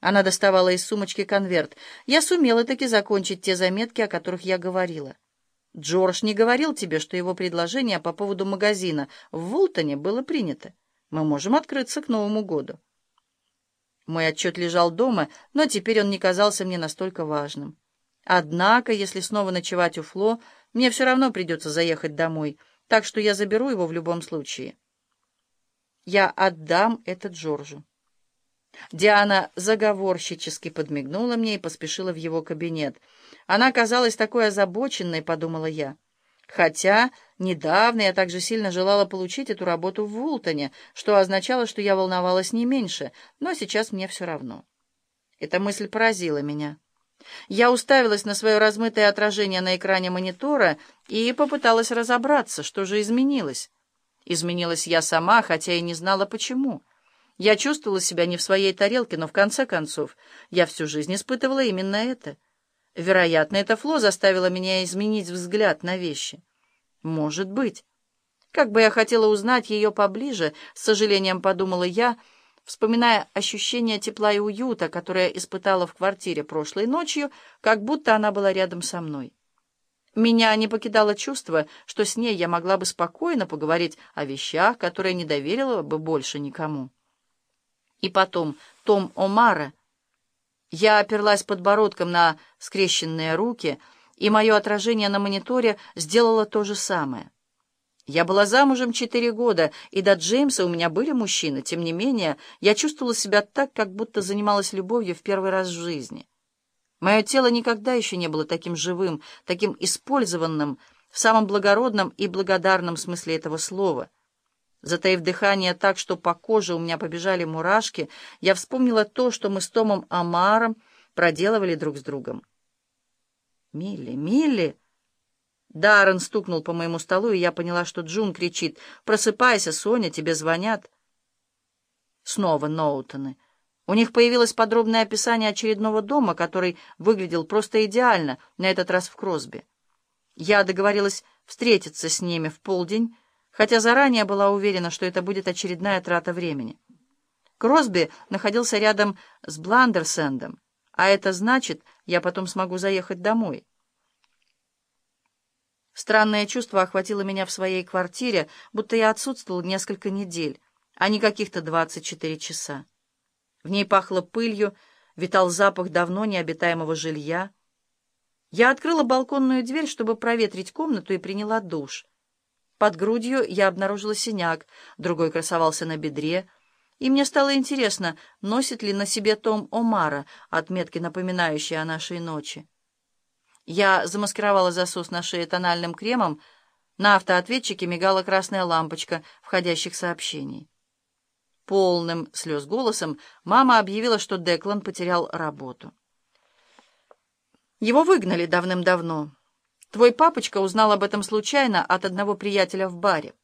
Она доставала из сумочки конверт. Я сумела таки закончить те заметки, о которых я говорила. Джордж не говорил тебе, что его предложение по поводу магазина в Вултоне было принято. Мы можем открыться к Новому году. Мой отчет лежал дома, но теперь он не казался мне настолько важным. Однако, если снова ночевать у Фло, мне все равно придется заехать домой, так что я заберу его в любом случае. Я отдам это Джорджу. Диана заговорщически подмигнула мне и поспешила в его кабинет. Она казалась такой озабоченной, подумала я. Хотя недавно я также сильно желала получить эту работу в Вултоне, что означало, что я волновалась не меньше, но сейчас мне все равно. Эта мысль поразила меня. Я уставилась на свое размытое отражение на экране монитора и попыталась разобраться, что же изменилось. Изменилась я сама, хотя и не знала, почему. Я чувствовала себя не в своей тарелке, но в конце концов я всю жизнь испытывала именно это. Вероятно, это Фло заставило меня изменить взгляд на вещи. Может быть. Как бы я хотела узнать ее поближе, с сожалением подумала я, вспоминая ощущение тепла и уюта, которое испытала в квартире прошлой ночью, как будто она была рядом со мной. Меня не покидало чувство, что с ней я могла бы спокойно поговорить о вещах, которые не доверила бы больше никому. И потом Том Омара. Я оперлась подбородком на скрещенные руки, и мое отражение на мониторе сделало то же самое. Я была замужем четыре года, и до Джеймса у меня были мужчины. Тем не менее, я чувствовала себя так, как будто занималась любовью в первый раз в жизни. Мое тело никогда еще не было таким живым, таким использованным, в самом благородном и благодарном смысле этого слова — Затаив дыхание так, что по коже у меня побежали мурашки, я вспомнила то, что мы с Томом Амаром проделывали друг с другом. «Милли, Милли!» Даррен стукнул по моему столу, и я поняла, что Джун кричит «Просыпайся, Соня, тебе звонят!» Снова Ноутоны. У них появилось подробное описание очередного дома, который выглядел просто идеально, на этот раз в Кросби. Я договорилась встретиться с ними в полдень, хотя заранее была уверена, что это будет очередная трата времени. Кросби находился рядом с Бландерсендом, а это значит, я потом смогу заехать домой. Странное чувство охватило меня в своей квартире, будто я отсутствовал несколько недель, а не каких-то 24 часа. В ней пахло пылью, витал запах давно необитаемого жилья. Я открыла балконную дверь, чтобы проветрить комнату, и приняла душ. Под грудью я обнаружила синяк, другой красовался на бедре, и мне стало интересно, носит ли на себе Том Омара отметки, напоминающие о нашей ночи. Я замаскировала засос на шее тональным кремом, на автоответчике мигала красная лампочка входящих сообщений. Полным слез голосом мама объявила, что Деклан потерял работу. Его выгнали давным-давно. Твой папочка узнал об этом случайно от одного приятеля в баре.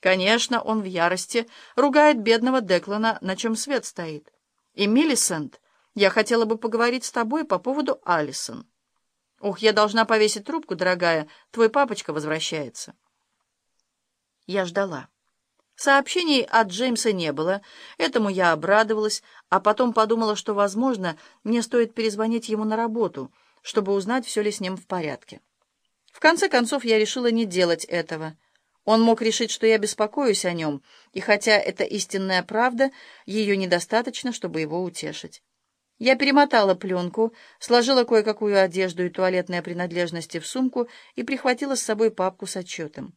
Конечно, он в ярости ругает бедного Деклана, на чем свет стоит. И, Миллисент, я хотела бы поговорить с тобой по поводу Алисон. Ух, я должна повесить трубку, дорогая, твой папочка возвращается. Я ждала. Сообщений от Джеймса не было, этому я обрадовалась, а потом подумала, что, возможно, мне стоит перезвонить ему на работу, чтобы узнать, все ли с ним в порядке. В конце концов, я решила не делать этого. Он мог решить, что я беспокоюсь о нем, и хотя это истинная правда, ее недостаточно, чтобы его утешить. Я перемотала пленку, сложила кое-какую одежду и туалетные принадлежности в сумку и прихватила с собой папку с отчетом.